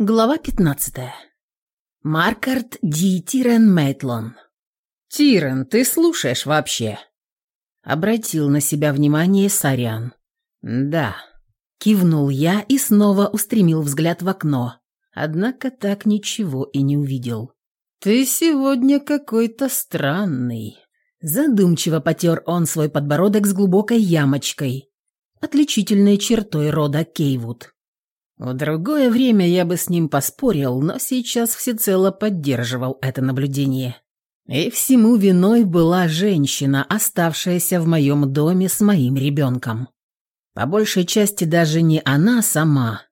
Глава 15. Маркарт Ди Тирен Мейтлон. «Тирен, ты слушаешь вообще?» Обратил на себя внимание Сариан. «Да». Кивнул я и снова устремил взгляд в окно, однако так ничего и не увидел. «Ты сегодня какой-то странный». Задумчиво потер он свой подбородок с глубокой ямочкой, отличительной чертой рода Кейвуд. В другое время я бы с ним поспорил, но сейчас всецело поддерживал это наблюдение. И всему виной была женщина, оставшаяся в моем доме с моим ребенком. По большей части даже не она сама,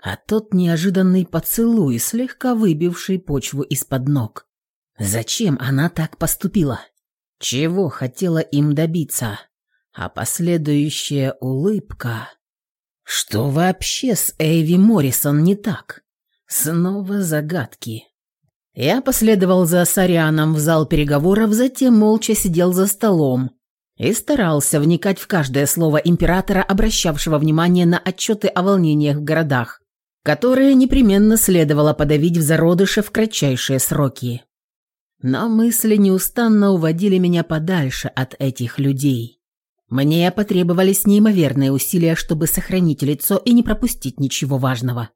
а тот неожиданный поцелуй, слегка выбивший почву из-под ног. Зачем она так поступила? Чего хотела им добиться? А последующая улыбка... Что вообще с Эйви Моррисон не так? Снова загадки. Я последовал за Сарианом в зал переговоров, затем молча сидел за столом и старался вникать в каждое слово императора, обращавшего внимание на отчеты о волнениях в городах, которые непременно следовало подавить в зародыше в кратчайшие сроки. Но мысли неустанно уводили меня подальше от этих людей. Мне потребовались неимоверные усилия, чтобы сохранить лицо и не пропустить ничего важного.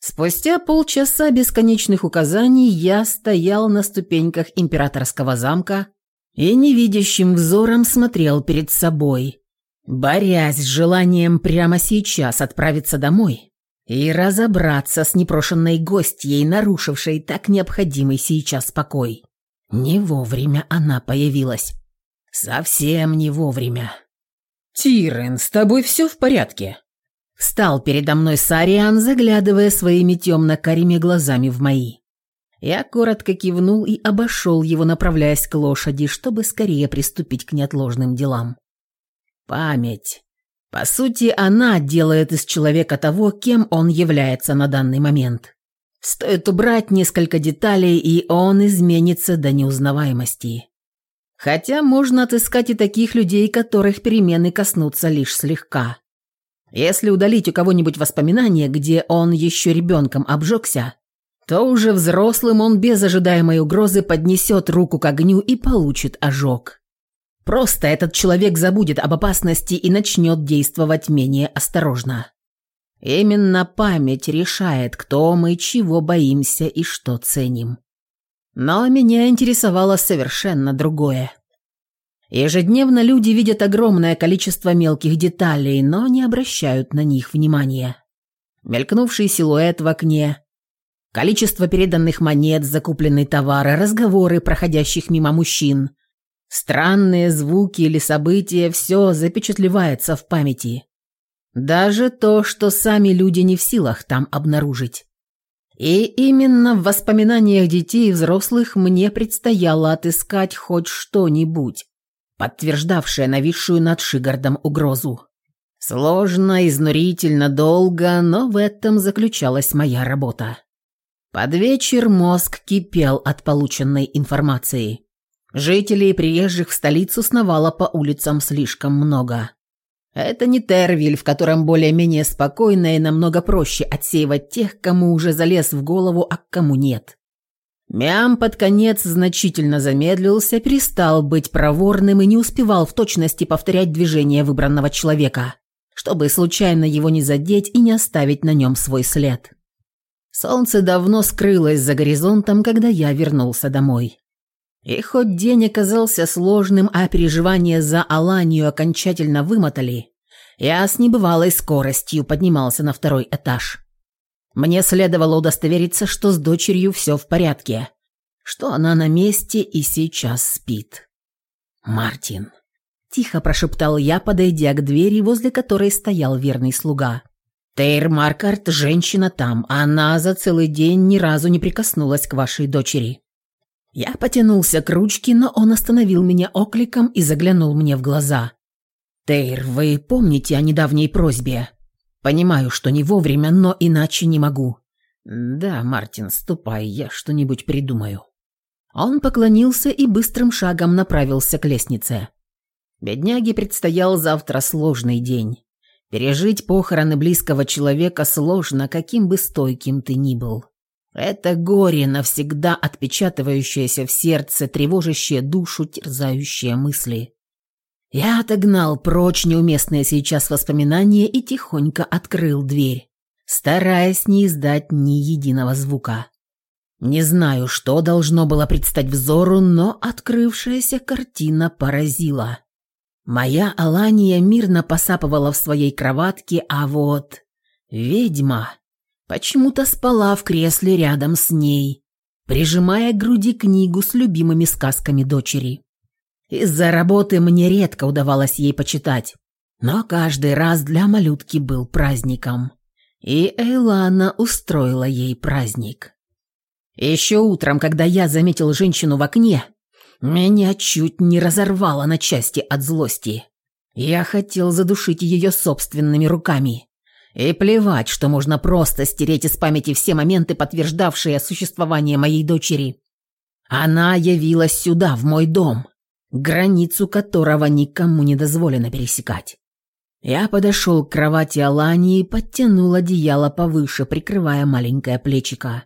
Спустя полчаса бесконечных указаний я стоял на ступеньках императорского замка и невидящим взором смотрел перед собой, борясь с желанием прямо сейчас отправиться домой и разобраться с непрошенной гостьей, нарушившей так необходимый сейчас покой. Не вовремя она появилась. Совсем не вовремя. «Тирен, с тобой все в порядке?» Встал передо мной Сариан, заглядывая своими темно-карими глазами в мои. Я коротко кивнул и обошел его, направляясь к лошади, чтобы скорее приступить к неотложным делам. Память. По сути, она делает из человека того, кем он является на данный момент. Стоит убрать несколько деталей, и он изменится до неузнаваемости. Хотя можно отыскать и таких людей, которых перемены коснутся лишь слегка. Если удалить у кого-нибудь воспоминания, где он еще ребенком обжегся, то уже взрослым он без ожидаемой угрозы поднесет руку к огню и получит ожог. Просто этот человек забудет об опасности и начнет действовать менее осторожно. Именно память решает, кто мы, чего боимся и что ценим. Но меня интересовало совершенно другое. Ежедневно люди видят огромное количество мелких деталей, но не обращают на них внимания. Мелькнувший силуэт в окне, количество переданных монет, закупленный товар, разговоры проходящих мимо мужчин, странные звуки или события – все запечатлевается в памяти. Даже то, что сами люди не в силах там обнаружить. И именно в воспоминаниях детей и взрослых мне предстояло отыскать хоть что-нибудь, подтверждавшее нависшую над Шигардом угрозу. Сложно, изнурительно, долго, но в этом заключалась моя работа. Под вечер мозг кипел от полученной информации. Жителей и приезжих в столицу сновало по улицам слишком много. Это не Тервиль, в котором более-менее спокойно и намного проще отсеивать тех, кому уже залез в голову, а кому нет. Мям под конец значительно замедлился, перестал быть проворным и не успевал в точности повторять движения выбранного человека, чтобы случайно его не задеть и не оставить на нем свой след. Солнце давно скрылось за горизонтом, когда я вернулся домой. И хоть день оказался сложным, а переживания за Аланию окончательно вымотали, я с небывалой скоростью поднимался на второй этаж. Мне следовало удостовериться, что с дочерью все в порядке, что она на месте и сейчас спит. «Мартин», – тихо прошептал я, подойдя к двери, возле которой стоял верный слуга. «Тейр Маркарт – женщина там, она за целый день ни разу не прикоснулась к вашей дочери». Я потянулся к ручке, но он остановил меня окликом и заглянул мне в глаза. «Тейр, вы помните о недавней просьбе? Понимаю, что не вовремя, но иначе не могу». «Да, Мартин, ступай, я что-нибудь придумаю». Он поклонился и быстрым шагом направился к лестнице. Бедняге предстоял завтра сложный день. Пережить похороны близкого человека сложно, каким бы стойким ты ни был. Это горе, навсегда отпечатывающееся в сердце, тревожащее душу, терзающее мысли. Я отогнал прочь неуместные сейчас воспоминания и тихонько открыл дверь, стараясь не издать ни единого звука. Не знаю, что должно было предстать взору, но открывшаяся картина поразила. Моя Алания мирно посапывала в своей кроватке, а вот ведьма почему-то спала в кресле рядом с ней, прижимая к груди книгу с любимыми сказками дочери. Из-за работы мне редко удавалось ей почитать, но каждый раз для малютки был праздником. И Эйлана устроила ей праздник. Еще утром, когда я заметил женщину в окне, меня чуть не разорвало на части от злости. Я хотел задушить ее собственными руками. И плевать, что можно просто стереть из памяти все моменты, подтверждавшие существование моей дочери. Она явилась сюда, в мой дом, границу которого никому не дозволено пересекать. Я подошел к кровати Алани и подтянул одеяло повыше, прикрывая маленькое плечико.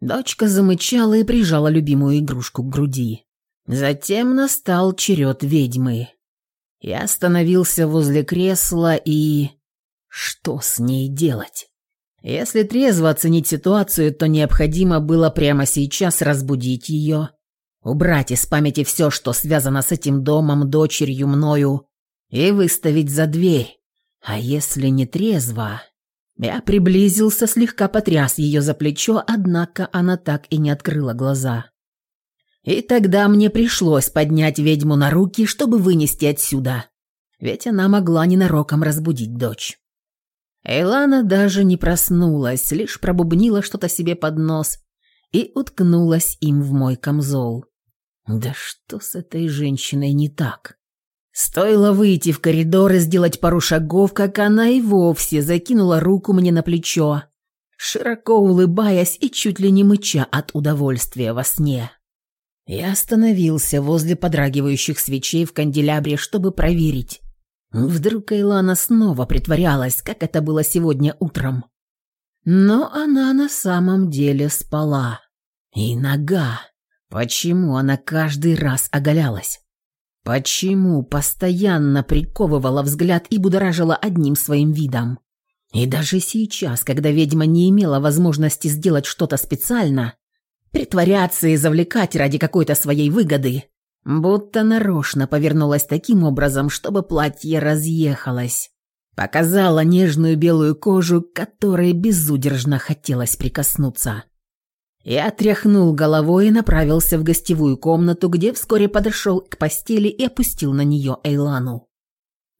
Дочка замычала и прижала любимую игрушку к груди. Затем настал черед ведьмы. Я остановился возле кресла и... Что с ней делать? Если трезво оценить ситуацию, то необходимо было прямо сейчас разбудить ее убрать из памяти все, что связано с этим домом, дочерью, мною, и выставить за дверь. А если не трезво? Я приблизился, слегка потряс ее за плечо, однако она так и не открыла глаза. И тогда мне пришлось поднять ведьму на руки, чтобы вынести отсюда, ведь она могла ненароком разбудить дочь. Эйлана даже не проснулась, лишь пробубнила что-то себе под нос и уткнулась им в мой камзол. Да что с этой женщиной не так? Стоило выйти в коридор и сделать пару шагов, как она и вовсе закинула руку мне на плечо, широко улыбаясь и чуть ли не мыча от удовольствия во сне. Я остановился возле подрагивающих свечей в канделябре, чтобы проверить. Вдруг Эйлана снова притворялась, как это было сегодня утром. Но она на самом деле спала. И нога. Почему она каждый раз оголялась? Почему постоянно приковывала взгляд и будоражила одним своим видом? И даже сейчас, когда ведьма не имела возможности сделать что-то специально, притворяться и завлекать ради какой-то своей выгоды, будто нарочно повернулась таким образом, чтобы платье разъехалось, показала нежную белую кожу, которой безудержно хотелось прикоснуться. Я тряхнул головой и направился в гостевую комнату, где вскоре подошел к постели и опустил на нее Эйлану.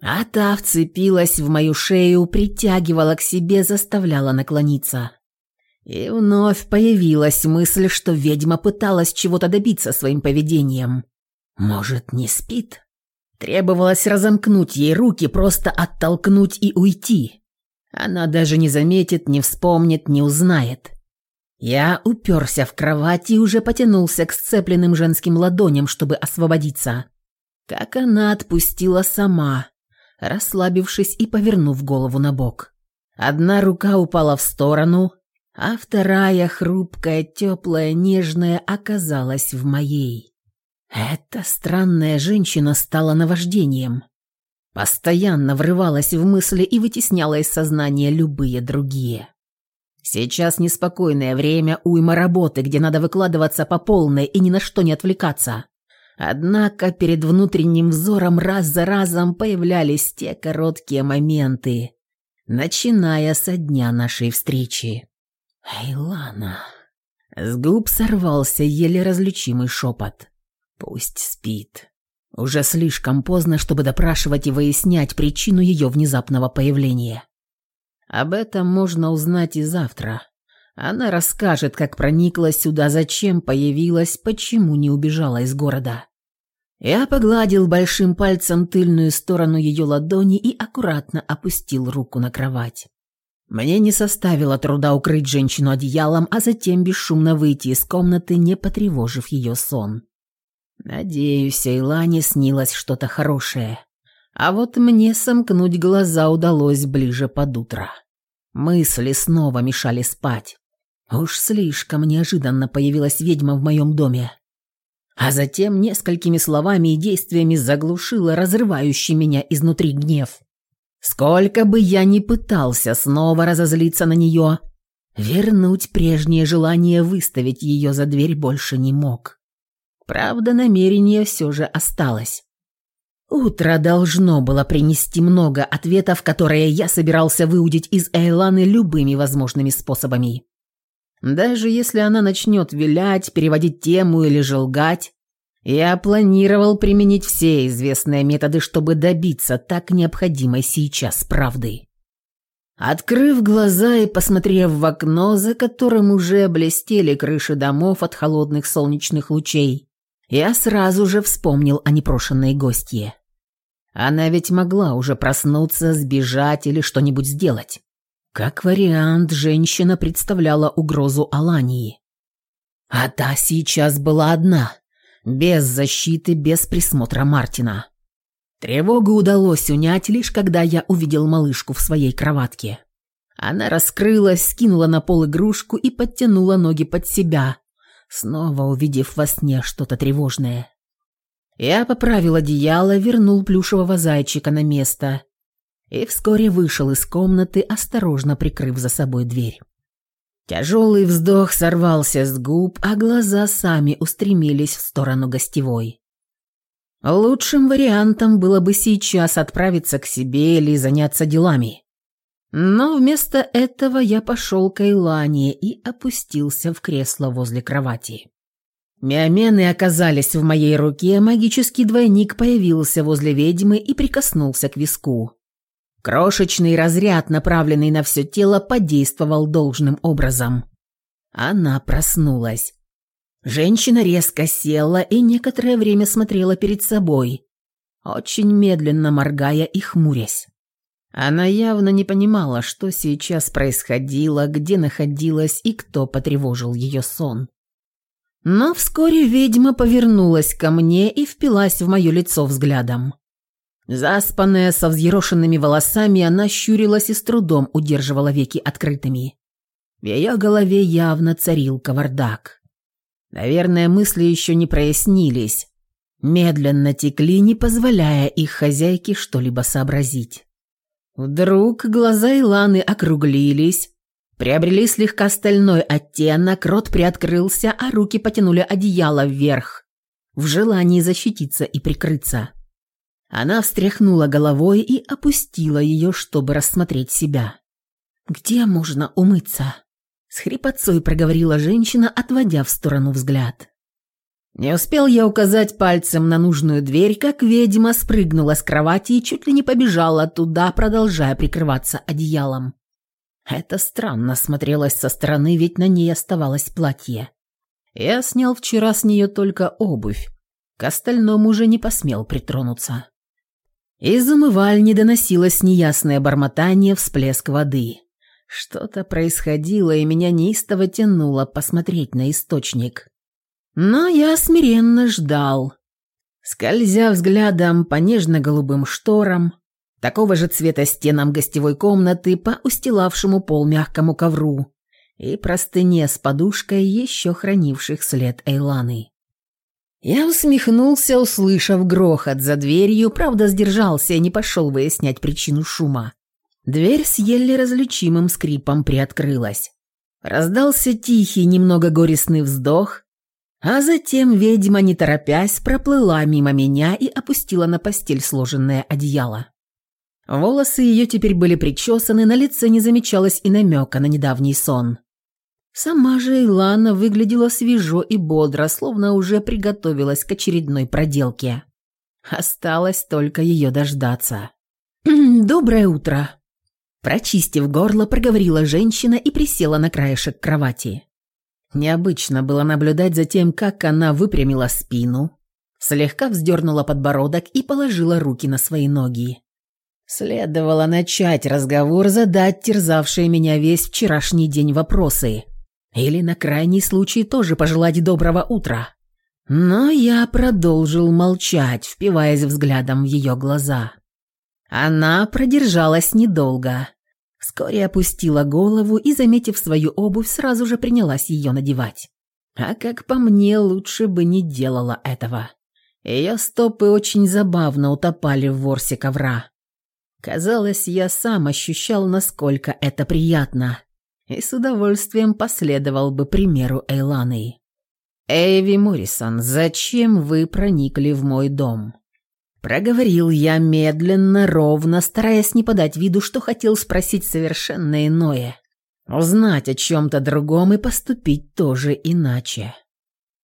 А та вцепилась в мою шею, притягивала к себе, заставляла наклониться. И вновь появилась мысль, что ведьма пыталась чего-то добиться своим поведением. Может, не спит? Требовалось разомкнуть ей руки, просто оттолкнуть и уйти. Она даже не заметит, не вспомнит, не узнает. Я уперся в кровать и уже потянулся к сцепленным женским ладоням, чтобы освободиться. Как она отпустила сама, расслабившись и повернув голову на бок. Одна рука упала в сторону, а вторая, хрупкая, теплая, нежная, оказалась в моей. Эта странная женщина стала наваждением. Постоянно врывалась в мысли и вытесняла из сознания любые другие. Сейчас неспокойное время, уйма работы, где надо выкладываться по полной и ни на что не отвлекаться. Однако перед внутренним взором раз за разом появлялись те короткие моменты, начиная со дня нашей встречи. «Эйлана...» С губ сорвался еле различимый шепот. «Пусть спит. Уже слишком поздно, чтобы допрашивать и выяснять причину ее внезапного появления. Об этом можно узнать и завтра. Она расскажет, как проникла сюда, зачем появилась, почему не убежала из города. Я погладил большим пальцем тыльную сторону ее ладони и аккуратно опустил руку на кровать. Мне не составило труда укрыть женщину одеялом, а затем бесшумно выйти из комнаты, не потревожив ее сон. Надеюсь, Эйлане снилось что-то хорошее. А вот мне сомкнуть глаза удалось ближе под утро. Мысли снова мешали спать. Уж слишком неожиданно появилась ведьма в моем доме. А затем несколькими словами и действиями заглушила разрывающий меня изнутри гнев. Сколько бы я ни пытался снова разозлиться на нее, вернуть прежнее желание выставить ее за дверь больше не мог. Правда, намерение все же осталось. Утро должно было принести много ответов, которые я собирался выудить из Эйланы любыми возможными способами. Даже если она начнет вилять, переводить тему или же лгать, я планировал применить все известные методы, чтобы добиться так необходимой сейчас правды. Открыв глаза и посмотрев в окно, за которым уже блестели крыши домов от холодных солнечных лучей, я сразу же вспомнил о непрошенной гостье. Она ведь могла уже проснуться, сбежать или что-нибудь сделать. Как вариант, женщина представляла угрозу Алании. А та сейчас была одна, без защиты, без присмотра Мартина. Тревогу удалось унять лишь когда я увидел малышку в своей кроватке. Она раскрылась, скинула на пол игрушку и подтянула ноги под себя, снова увидев во сне что-то тревожное. Я поправил одеяло, вернул плюшевого зайчика на место и вскоре вышел из комнаты, осторожно прикрыв за собой дверь. Тяжелый вздох сорвался с губ, а глаза сами устремились в сторону гостевой. Лучшим вариантом было бы сейчас отправиться к себе или заняться делами. Но вместо этого я пошел к Эйлане и опустился в кресло возле кровати. Миомены оказались в моей руке, магический двойник появился возле ведьмы и прикоснулся к виску. Крошечный разряд, направленный на все тело, подействовал должным образом. Она проснулась. Женщина резко села и некоторое время смотрела перед собой, очень медленно моргая и хмурясь. Она явно не понимала, что сейчас происходило, где находилась и кто потревожил ее сон. Но вскоре ведьма повернулась ко мне и впилась в мое лицо взглядом. Заспанная, со взъерошенными волосами, она щурилась и с трудом удерживала веки открытыми. В ее голове явно царил кавардак. Наверное, мысли еще не прояснились. Медленно текли, не позволяя их хозяйке что-либо сообразить. Вдруг глаза Иланы округлились, приобрели слегка стальной оттенок, рот приоткрылся, а руки потянули одеяло вверх, в желании защититься и прикрыться. Она встряхнула головой и опустила ее, чтобы рассмотреть себя. «Где можно умыться?» С хрипотцой проговорила женщина, отводя в сторону взгляд. Не успел я указать пальцем на нужную дверь, как ведьма спрыгнула с кровати и чуть ли не побежала туда, продолжая прикрываться одеялом. Это странно смотрелось со стороны, ведь на ней оставалось платье. Я снял вчера с нее только обувь, к остальному уже не посмел притронуться. Из умывальни доносилось неясное бормотание, всплеск воды. Что-то происходило, и меня неистово тянуло посмотреть на источник. Но я смиренно ждал. Скользя взглядом по нежно-голубым шторам, такого же цвета стенам гостевой комнаты, по устилавшему пол мягкому ковру и простыне с подушкой, еще хранивших след Эйланы. Я усмехнулся, услышав грохот за дверью, правда сдержался и не пошел выяснять причину шума. Дверь с еле различимым скрипом приоткрылась. Раздался тихий, немного горестный вздох, а затем ведьма, не торопясь, проплыла мимо меня и опустила на постель сложенное одеяло. Волосы ее теперь были причесаны, на лице не замечалось и намека на недавний сон. Сама же Илана выглядела свежо и бодро, словно уже приготовилась к очередной проделке. Осталось только ее дождаться. «Доброе утро!» Прочистив горло, проговорила женщина и присела на краешек кровати. Необычно было наблюдать за тем, как она выпрямила спину, слегка вздернула подбородок и положила руки на свои ноги. Следовало начать разговор, задать терзавшие меня весь вчерашний день вопросы – или на крайний случай тоже пожелать доброго утра. Но я продолжил молчать, впиваясь взглядом в ее глаза. Она продержалась недолго. Вскоре опустила голову и, заметив свою обувь, сразу же принялась ее надевать. А как по мне, лучше бы не делала этого. Ее стопы очень забавно утопали в ворсе ковра. Казалось, я сам ощущал, насколько это приятно, и с удовольствием последовал бы примеру Эйланы. «Эйви Моррисон, зачем вы проникли в мой дом?» Проговорил я медленно, ровно, стараясь не подать виду, что хотел спросить совершенно иное. Узнать о чем-то другом и поступить тоже иначе.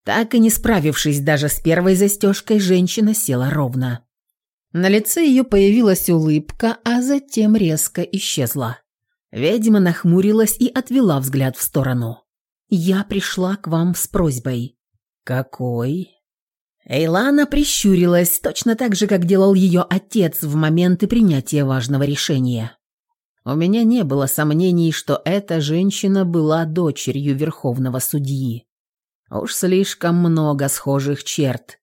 Так и не справившись даже с первой застежкой, женщина села ровно. На лице ее появилась улыбка, а затем резко исчезла. Ведьма нахмурилась и отвела взгляд в сторону. «Я пришла к вам с просьбой». «Какой?» Эйлана прищурилась, точно так же, как делал ее отец в моменты принятия важного решения. У меня не было сомнений, что эта женщина была дочерью верховного судьи. Уж слишком много схожих черт.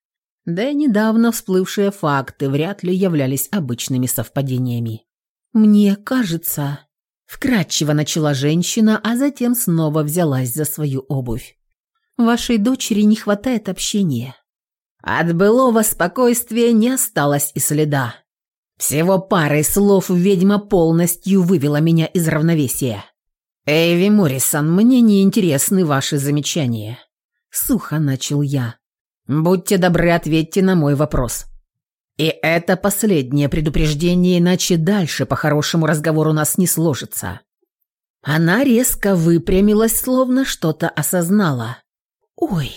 Да и недавно всплывшие факты вряд ли являлись обычными совпадениями. «Мне кажется...» Вкратчиво начала женщина, а затем снова взялась за свою обувь. «Вашей дочери не хватает общения. От былого спокойствия не осталось и следа. Всего парой слов ведьма полностью вывела меня из равновесия. «Эйви Моррисон, мне не интересны ваши замечания». Сухо начал я. «Будьте добры, ответьте на мой вопрос». И это последнее предупреждение, иначе дальше по хорошему разговору нас не сложится. Она резко выпрямилась, словно что-то осознала. «Ой!»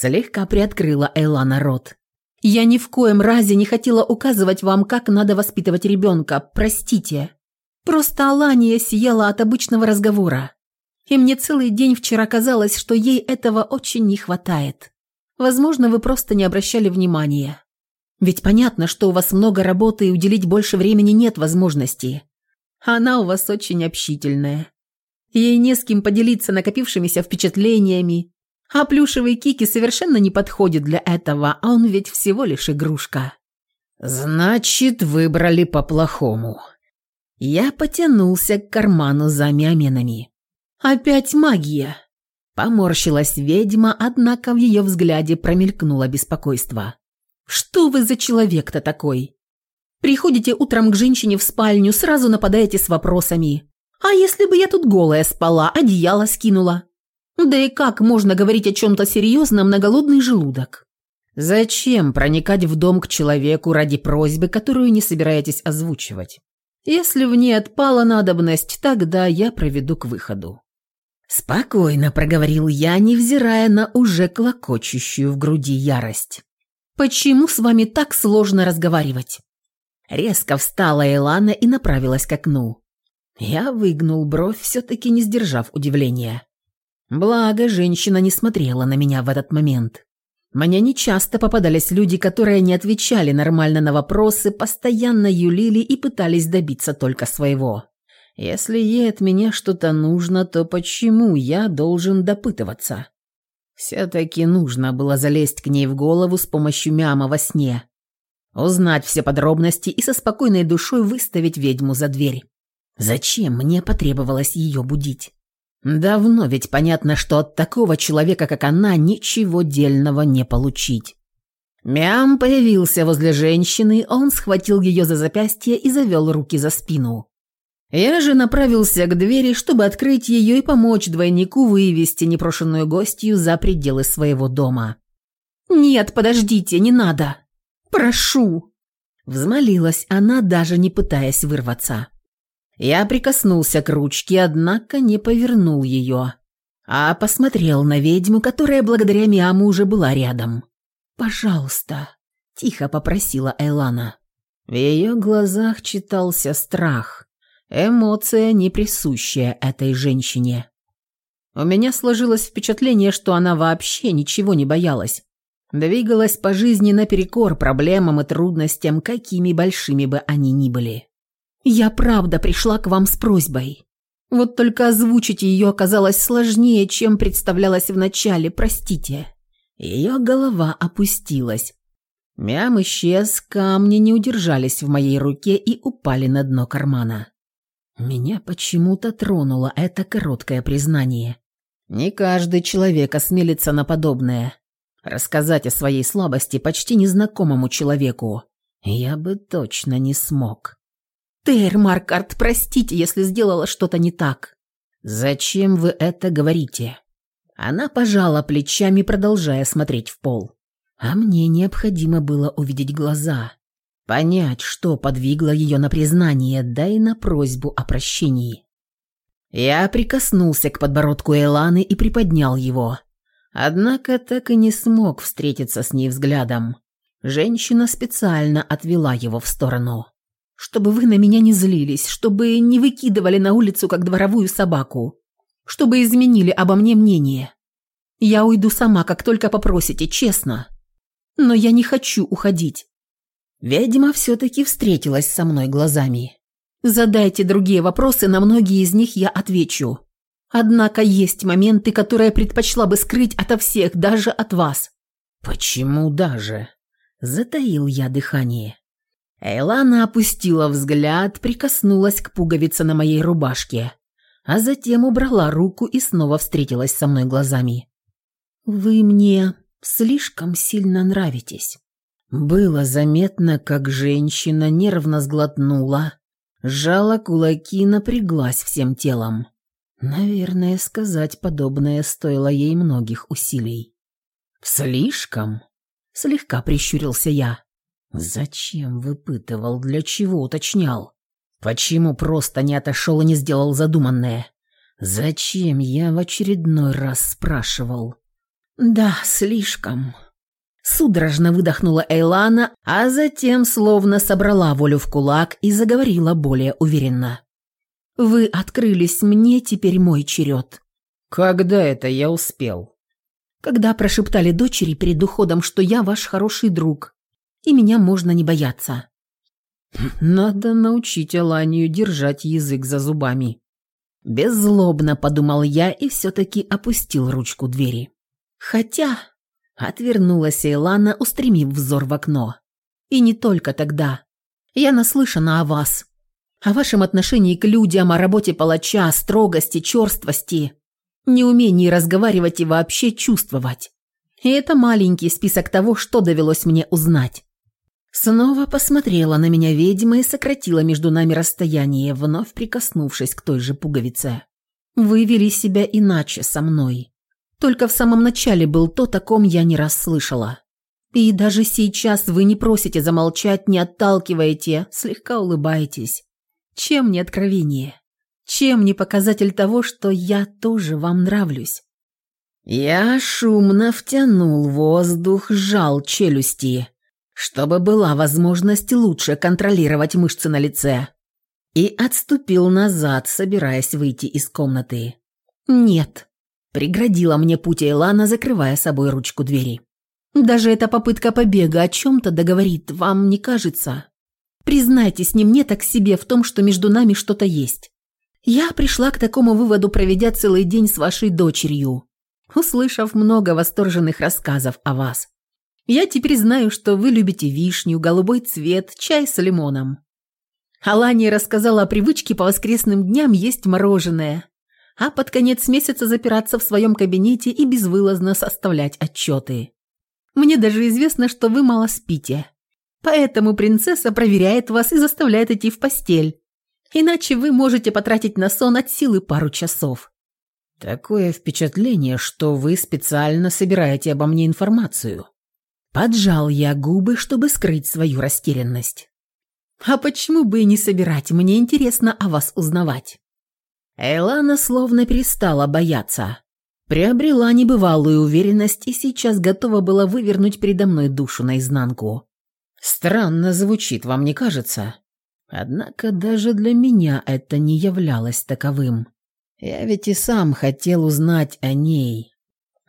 Слегка приоткрыла Элана рот. «Я ни в коем разе не хотела указывать вам, как надо воспитывать ребенка. Простите. Просто Алания сияла от обычного разговора. И мне целый день вчера казалось, что ей этого очень не хватает. Возможно, вы просто не обращали внимания. Ведь понятно, что у вас много работы и уделить больше времени нет возможности. Она у вас очень общительная. Ей не с кем поделиться накопившимися впечатлениями, а плюшевый Кики совершенно не подходит для этого, а он ведь всего лишь игрушка. Значит, выбрали по-плохому. Я потянулся к карману за миоменами. Опять магия. Поморщилась ведьма, однако в ее взгляде промелькнуло беспокойство. Что вы за человек-то такой? Приходите утром к женщине в спальню, сразу нападаете с вопросами. А если бы я тут голая спала, одеяло скинула? Да и как можно говорить о чем-то серьезном на голодный желудок? Зачем проникать в дом к человеку ради просьбы, которую не собираетесь озвучивать? Если в ней отпала надобность, тогда я проведу к выходу. Спокойно проговорил я, невзирая на уже клокочущую в груди ярость. «Почему с вами так сложно разговаривать?» Резко встала Элана и направилась к окну. Я выгнул бровь, все-таки не сдержав удивления. Благо, женщина не смотрела на меня в этот момент. Мне нечасто попадались люди, которые не отвечали нормально на вопросы, постоянно юлили и пытались добиться только своего. Если ей от меня что-то нужно, то почему я должен допытываться? Все-таки нужно было залезть к ней в голову с помощью мяма во сне. Узнать все подробности и со спокойной душой выставить ведьму за дверь. Зачем мне потребовалось ее будить? Давно ведь понятно, что от такого человека, как она, ничего дельного не получить. Мям появился возле женщины, он схватил ее за запястье и завел руки за спину. Я же направился к двери, чтобы открыть ее и помочь двойнику вывести непрошенную гостью за пределы своего дома. «Нет, подождите, не надо! Прошу!» Взмолилась она, даже не пытаясь вырваться. Я прикоснулся к ручке, однако не повернул ее, а посмотрел на ведьму, которая благодаря Миаму уже была рядом. «Пожалуйста», – тихо попросила Элана. В ее глазах читался страх, эмоция, не присущая этой женщине. У меня сложилось впечатление, что она вообще ничего не боялась. Двигалась по жизни наперекор проблемам и трудностям, какими большими бы они ни были. Я правда пришла к вам с просьбой. Вот только озвучить ее оказалось сложнее, чем представлялось вначале, простите». Ее голова опустилась. Мям исчез, камни не удержались в моей руке и упали на дно кармана. Меня почему-то тронуло это короткое признание. Не каждый человек осмелится на подобное. Рассказать о своей слабости почти незнакомому человеку. Я бы точно не смог. «Тейр Маркарт, простите, если сделала что-то не так». «Зачем вы это говорите?» Она пожала плечами, продолжая смотреть в пол. А мне необходимо было увидеть глаза, понять, что подвигло ее на признание, да и на просьбу о прощении. Я прикоснулся к подбородку Эланы и приподнял его. Однако так и не смог встретиться с ней взглядом. Женщина специально отвела его в сторону. «Чтобы вы на меня не злились, чтобы не выкидывали на улицу, как дворовую собаку, чтобы изменили обо мне мнение. Я уйду сама, как только попросите, честно. Но я не хочу уходить. Ведьма все-таки встретилась со мной глазами. Задайте другие вопросы, на многие из них я отвечу. Однако есть моменты, которые предпочла бы скрыть ото всех, даже от вас. Почему даже? Затаил я дыхание. Эйлана опустила взгляд, прикоснулась к пуговице на моей рубашке, а затем убрала руку и снова встретилась со мной глазами. «Вы мне слишком сильно нравитесь». Было заметно, как женщина нервно сглотнула, сжала кулаки напряглась всем телом. Наверное, сказать подобное стоило ей многих усилий. «Слишком?» — слегка прищурился я. «Зачем выпытывал, для чего уточнял? Почему просто не отошел и не сделал задуманное? Зачем я в очередной раз спрашивал?» «Да, слишком». Судорожно выдохнула Эйлана, а затем словно собрала волю в кулак и заговорила более уверенно. «Вы открылись мне, теперь мой черед». «Когда это я успел?» «Когда прошептали дочери перед уходом, что я ваш хороший друг, и меня можно не бояться». «Надо научить Эланию держать язык за зубами». Беззлобно подумал я и все-таки опустил ручку двери. Хотя... Отвернулась Эйлана, устремив взор в окно. И не только тогда. Я наслышана о вас. О вашем отношении к людям, о работе палача, строгости, черствости, неумении разговаривать и вообще чувствовать. И это маленький список того, что довелось мне узнать. Снова посмотрела на меня ведьма и сократила между нами расстояние, вновь прикоснувшись к той же пуговице. Вы вели себя иначе со мной. Только в самом начале был то, о ком я не раз слышала. И даже сейчас вы не просите замолчать, не отталкиваете, слегка улыбаетесь. Чем не откровение? Чем не показатель того, что я тоже вам нравлюсь? Я шумно втянул воздух, сжал челюсти, чтобы была возможность лучше контролировать мышцы на лице, и отступил назад, собираясь выйти из комнаты. «Нет», Преградила мне путь Эйлана, закрывая собой ручку двери. «Даже эта попытка побега о чем-то договорит, вам не кажется? Признайтесь не мне так себе в том, что между нами что-то есть. Я пришла к такому выводу, проведя целый день с вашей дочерью, услышав много восторженных рассказов о вас. Я теперь знаю, что вы любите вишню, голубой цвет, чай с лимоном. Алания рассказала о привычке по воскресным дням есть мороженое, а под конец месяца запираться в своем кабинете и безвылазно составлять отчеты. Мне даже известно, что вы мало спите. Поэтому принцесса проверяет вас и заставляет идти в постель. Иначе вы можете потратить на сон от силы пару часов. Такое впечатление, что вы специально собираете обо мне информацию. Поджал я губы, чтобы скрыть свою растерянность. А почему бы и не собирать? Мне интересно о вас узнавать. Эйлана словно перестала бояться. Приобрела небывалую уверенность и сейчас готова была вывернуть передо мной душу наизнанку. Странно звучит, вам не кажется? Однако даже для меня это не являлось таковым. Я ведь и сам хотел узнать о ней,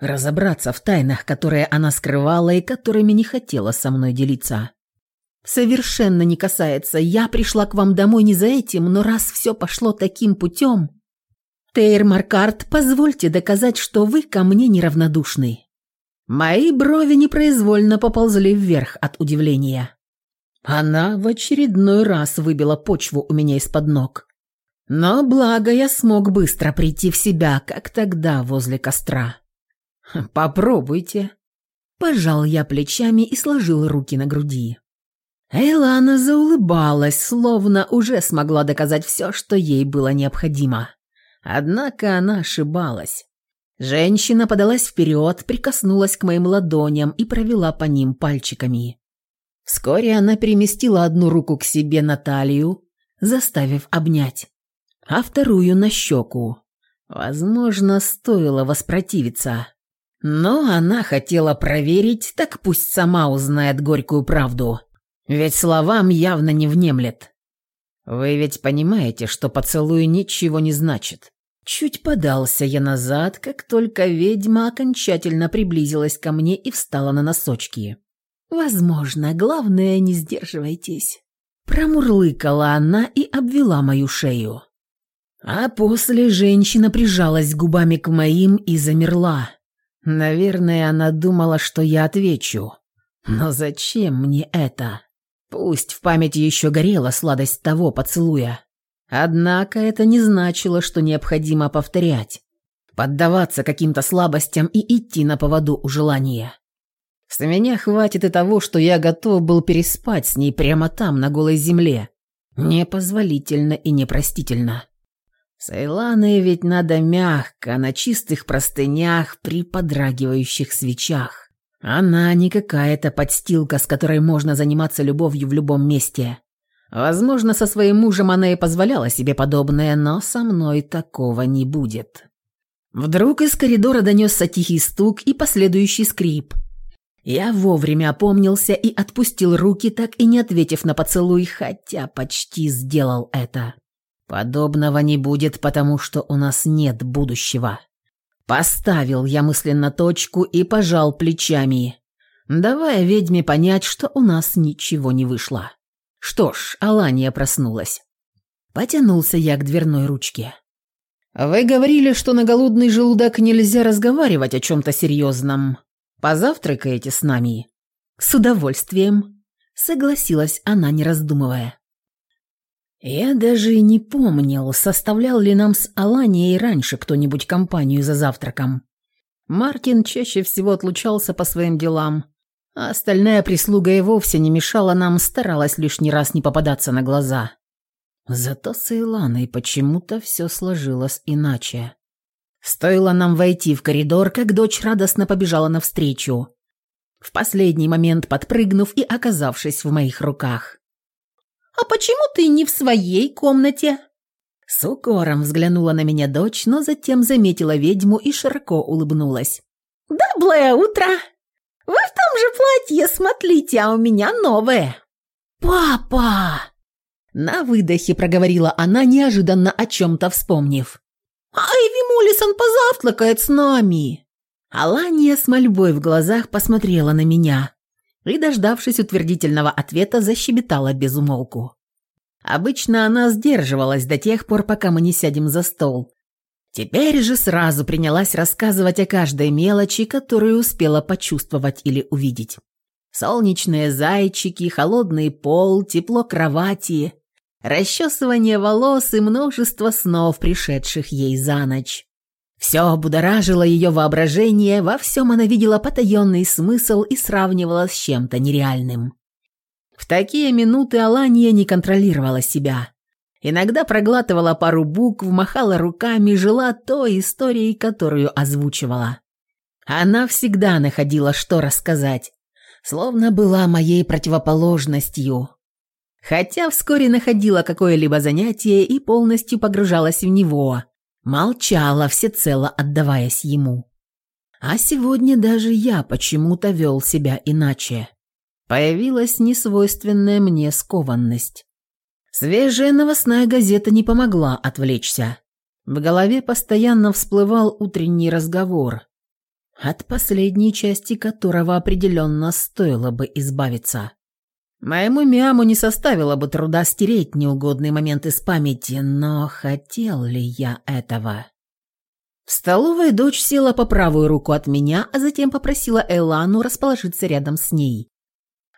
разобраться в тайнах, которые она скрывала и которыми не хотела со мной делиться. Совершенно не касается. Я пришла к вам домой не за этим, но раз все пошло таким путем, Тейр Маркарт, позвольте доказать, что вы ко мне неравнодушны». Мои брови непроизвольно поползли вверх от удивления. Она в очередной раз выбила почву у меня из-под ног. Но благо я смог быстро прийти в себя, как тогда возле костра. «Попробуйте». Пожал я плечами и сложил руки на груди. Эйлана заулыбалась, словно уже смогла доказать все, что ей было необходимо. Однако она ошибалась. Женщина подалась вперед, прикоснулась к моим ладоням и провела по ним пальчиками. Вскоре она переместила одну руку к себе на талию, заставив обнять, а вторую на щеку. Возможно, стоило воспротивиться. Но она хотела проверить, так пусть сама узнает горькую правду. Ведь словам явно не внемлет. Вы ведь понимаете, что поцелуй ничего не значит. Чуть подался я назад, как только ведьма окончательно приблизилась ко мне и встала на носочки. «Возможно, главное, не сдерживайтесь». Промурлыкала она и обвела мою шею. А после женщина прижалась губами к моим и замерла. Наверное, она думала, что я отвечу. Но зачем мне это? Пусть в памяти еще горела сладость того поцелуя. Однако это не значило, что необходимо повторять, поддаваться каким-то слабостям и идти на поводу у желания. С меня хватит и того, что я готов был переспать с ней прямо там, на голой земле. Непозволительно и непростительно. С Эйланой ведь надо мягко, на чистых простынях, при подрагивающих свечах. Она не какая-то подстилка, с которой можно заниматься любовью в любом месте. Возможно, со своим мужем она и позволяла себе подобное, но со мной такого не будет. Вдруг из коридора донесся тихий стук и последующий скрип – я вовремя опомнился и отпустил руки, так и не ответив на поцелуй, хотя почти сделал это. Подобного не будет, потому что у нас нет будущего. Поставил я мысленно точку и пожал плечами, давая ведьме понять, что у нас ничего не вышло. Что ж, Алания проснулась. Потянулся я к дверной ручке. «Вы говорили, что на голодный желудок нельзя разговаривать о чем-то серьезном», Позавтракаете с нами?» «С удовольствием», — согласилась она, не раздумывая. Я даже не помнил, составлял ли нам с Аланией раньше кто-нибудь компанию за завтраком. Мартин чаще всего отлучался по своим делам, а остальная прислуга и вовсе не мешала нам, старалась лишний раз не попадаться на глаза. Зато с Иланой почему-то все сложилось иначе. Стоило нам войти в коридор, как дочь радостно побежала навстречу, в последний момент подпрыгнув и оказавшись в моих руках. «А почему ты не в своей комнате?» С укором взглянула на меня дочь, но затем заметила ведьму и широко улыбнулась. «Доброе утро! Вы в том же платье, смотрите, а у меня новое!» «Папа!» На выдохе проговорила она, неожиданно о чем-то вспомнив. «Айви Мулисон позавтракает с нами!» Алания с мольбой в глазах посмотрела на меня и, дождавшись утвердительного ответа, защебетала без умолку. Обычно она сдерживалась до тех пор, пока мы не сядем за стол. Теперь же сразу принялась рассказывать о каждой мелочи, которую успела почувствовать или увидеть. Солнечные зайчики, холодный пол, тепло кровати, расчесывание волос и множество снов, пришедших ей за ночь. Все будоражило ее воображение, во всем она видела потаенный смысл и сравнивала с чем-то нереальным. В такие минуты Алания не контролировала себя. Иногда проглатывала пару букв, махала руками, жила той историей, которую озвучивала. Она всегда находила, что рассказать, словно была моей противоположностью, Хотя вскоре находила какое-либо занятие и полностью погружалась в него, молчала, всецело отдаваясь ему. А сегодня даже я почему-то вел себя иначе. Появилась несвойственная мне скованность. Свежая новостная газета не помогла отвлечься. В голове постоянно всплывал утренний разговор, от последней части которого определенно стоило бы избавиться. Моему мяму не составило бы труда стереть неугодные моменты с памяти, но хотел ли я этого? В столовой дочь села по правую руку от меня, а затем попросила Элану расположиться рядом с ней.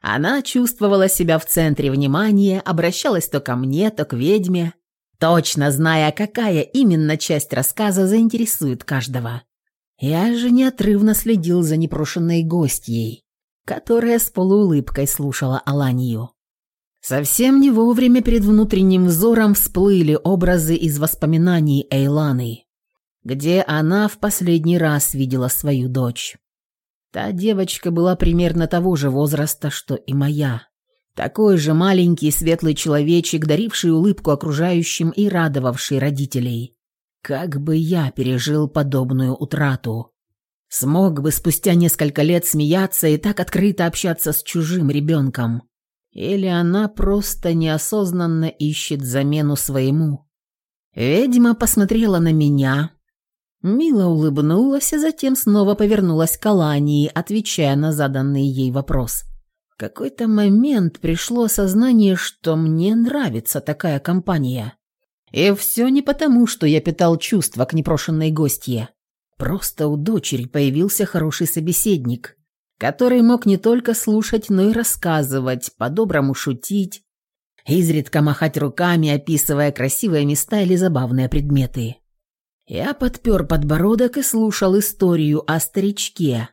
Она чувствовала себя в центре внимания, обращалась то ко мне, то к ведьме, точно зная, какая именно часть рассказа заинтересует каждого. Я же неотрывно следил за непрошенной гостьей, которая с полуулыбкой слушала Аланию. Совсем не вовремя перед внутренним взором всплыли образы из воспоминаний Эйланы, где она в последний раз видела свою дочь. Та девочка была примерно того же возраста, что и моя. Такой же маленький светлый человечек, даривший улыбку окружающим и радовавший родителей. Как бы я пережил подобную утрату? Смог бы спустя несколько лет смеяться и так открыто общаться с чужим ребенком? Или она просто неосознанно ищет замену своему? Ведьма посмотрела на меня, Мила улыбнулась, а затем снова повернулась к Алании, отвечая на заданный ей вопрос. В какой-то момент пришло осознание, что мне нравится такая компания. И все не потому, что я питал чувства к непрошенной гостье. Просто у дочери появился хороший собеседник, который мог не только слушать, но и рассказывать, по-доброму шутить, изредка махать руками, описывая красивые места или забавные предметы. Я подпер подбородок и слушал историю о старичке,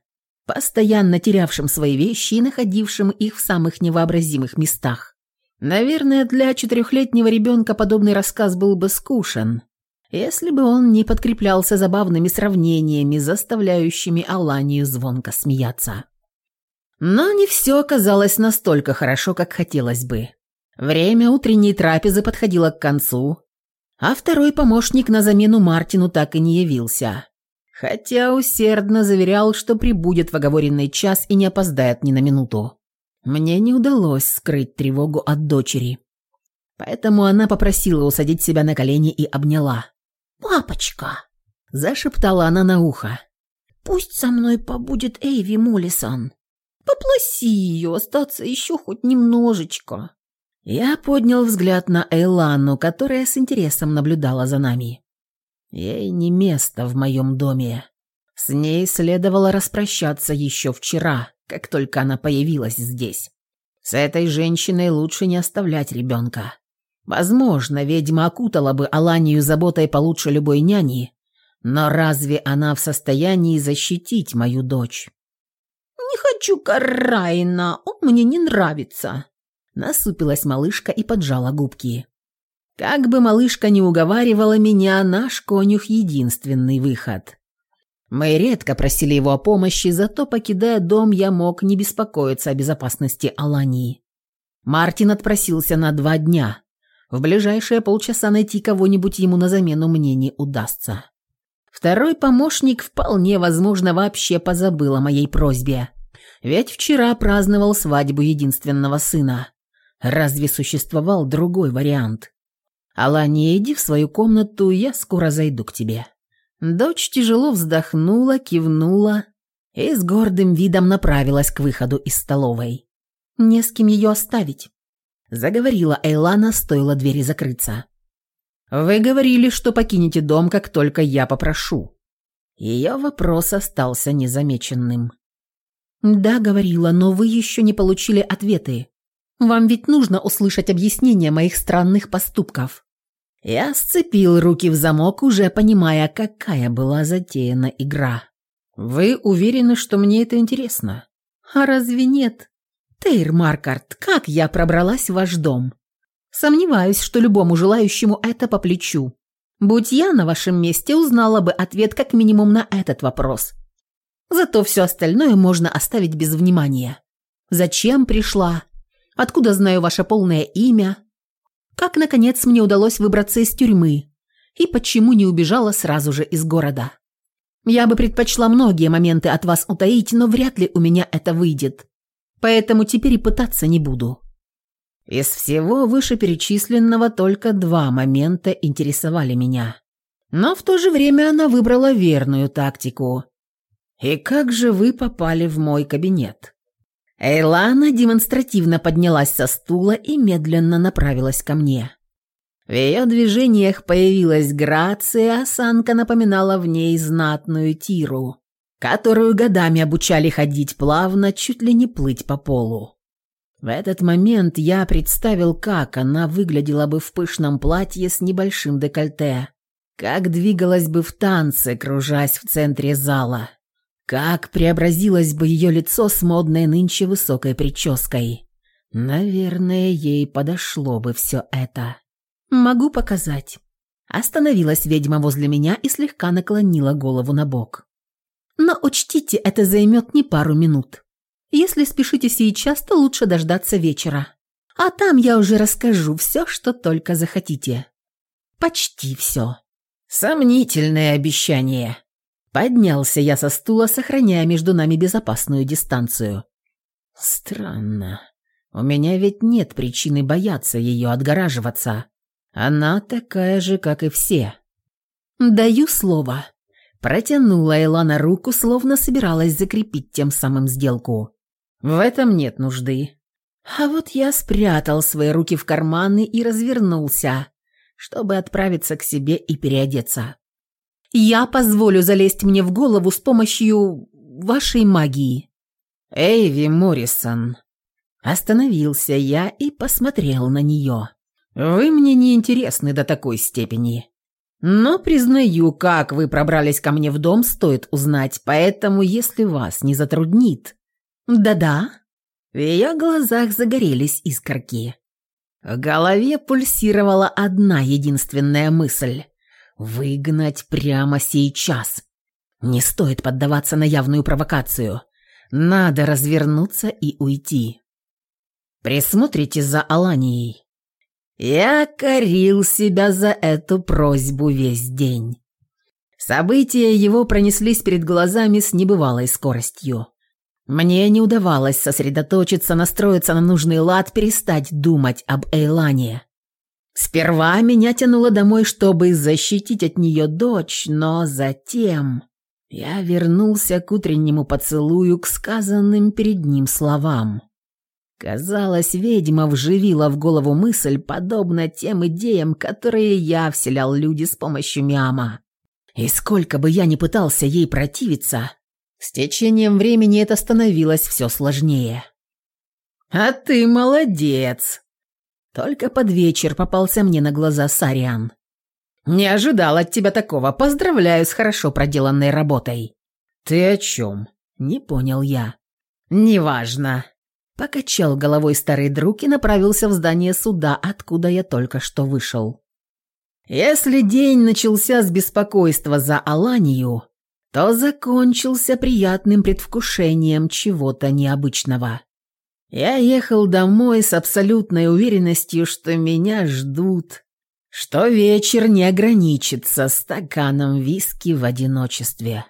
постоянно терявшем свои вещи и находившем их в самых невообразимых местах. Наверное, для четырехлетнего ребенка подобный рассказ был бы скучен, если бы он не подкреплялся забавными сравнениями, заставляющими Аланию звонко смеяться. Но не все оказалось настолько хорошо, как хотелось бы. Время утренней трапезы подходило к концу, а второй помощник на замену Мартину так и не явился. Хотя усердно заверял, что прибудет в оговоренный час и не опоздает ни на минуту. Мне не удалось скрыть тревогу от дочери. Поэтому она попросила усадить себя на колени и обняла. «Папочка!» – зашептала она на ухо. «Пусть со мной побудет Эйви Моллисон. Попроси ее остаться еще хоть немножечко. Я поднял взгляд на Эйлану, которая с интересом наблюдала за нами. Ей не место в моем доме. С ней следовало распрощаться еще вчера, как только она появилась здесь. С этой женщиной лучше не оставлять ребенка. Возможно, ведьма окутала бы Аланию заботой получше любой няни, но разве она в состоянии защитить мою дочь? «Не хочу Карайна, он мне не нравится», Насупилась малышка и поджала губки. Как бы малышка не уговаривала меня, наш конюх — единственный выход. Мы редко просили его о помощи, зато, покидая дом, я мог не беспокоиться о безопасности Алании. Мартин отпросился на два дня. В ближайшие полчаса найти кого-нибудь ему на замену мне не удастся. Второй помощник вполне возможно вообще позабыл о моей просьбе. Ведь вчера праздновал свадьбу единственного сына. Разве существовал другой вариант? «Алания, иди в свою комнату, я скоро зайду к тебе». Дочь тяжело вздохнула, кивнула и с гордым видом направилась к выходу из столовой. «Не с кем ее оставить», — заговорила Эйлана, стоило двери закрыться. «Вы говорили, что покинете дом, как только я попрошу». Ее вопрос остался незамеченным. «Да, говорила, но вы еще не получили ответы. Вам ведь нужно услышать объяснение моих странных поступков». Я сцепил руки в замок, уже понимая, какая была затеяна игра. «Вы уверены, что мне это интересно?» «А разве нет?» «Тейр Маркарт, как я пробралась в ваш дом?» «Сомневаюсь, что любому желающему это по плечу. Будь я на вашем месте, узнала бы ответ как минимум на этот вопрос. Зато все остальное можно оставить без внимания. Зачем пришла? Откуда знаю ваше полное имя? Как, наконец, мне удалось выбраться из тюрьмы? И почему не убежала сразу же из города? Я бы предпочла многие моменты от вас утаить, но вряд ли у меня это выйдет. Поэтому теперь и пытаться не буду. Из всего вышеперечисленного только два момента интересовали меня. Но в то же время она выбрала верную тактику. «И как же вы попали в мой кабинет?» Эйлана демонстративно поднялась со стула и медленно направилась ко мне. В ее движениях появилась грация, осанка напоминала в ней знатную тиру, которую годами обучали ходить плавно, чуть ли не плыть по полу. В этот момент я представил, как она выглядела бы в пышном платье с небольшим декольте, как двигалась бы в танце, кружась в центре зала, как преобразилось бы ее лицо с модной нынче высокой прической. Наверное, ей подошло бы все это. «Могу показать». Остановилась ведьма возле меня и слегка наклонила голову на бок. «Но учтите, это займет не пару минут. Если спешите сейчас, то лучше дождаться вечера. А там я уже расскажу все, что только захотите. Почти все». «Сомнительное обещание». Поднялся я со стула, сохраняя между нами безопасную дистанцию. «Странно. У меня ведь нет причины бояться ее отгораживаться. Она такая же, как и все. Даю слово. Протянула Элана руку, словно собиралась закрепить тем самым сделку. В этом нет нужды. А вот я спрятал свои руки в карманы и развернулся, чтобы отправиться к себе и переодеться. Я позволю залезть мне в голову с помощью вашей магии. Эйви Моррисон. Остановился я и посмотрел на нее. Вы мне не интересны до такой степени. Но, признаю, как вы пробрались ко мне в дом, стоит узнать, поэтому, если вас не затруднит... Да-да. В ее глазах загорелись искорки. В голове пульсировала одна единственная мысль — выгнать прямо сейчас. Не стоит поддаваться на явную провокацию. Надо развернуться и уйти. Присмотрите за Аланией. Я корил себя за эту просьбу весь день. События его пронеслись перед глазами с небывалой скоростью. Мне не удавалось сосредоточиться, настроиться на нужный лад, перестать думать об Эйлане. Сперва меня тянуло домой, чтобы защитить от нее дочь, но затем я вернулся к утреннему поцелую, к сказанным перед ним словам. Казалось, ведьма вживила в голову мысль, подобно тем идеям, которые я вселял люди с помощью Миама. И сколько бы я ни пытался ей противиться, с течением времени это становилось все сложнее. «А ты молодец!» Только под вечер попался мне на глаза Сариан. «Не ожидал от тебя такого. Поздравляю с хорошо проделанной работой». «Ты о чем?» «Не понял я». «Неважно. Покачал головой старый друг и направился в здание суда, откуда я только что вышел. Если день начался с беспокойства за Аланию, то закончился приятным предвкушением чего-то необычного. Я ехал домой с абсолютной уверенностью, что меня ждут, что вечер не ограничится стаканом виски в одиночестве.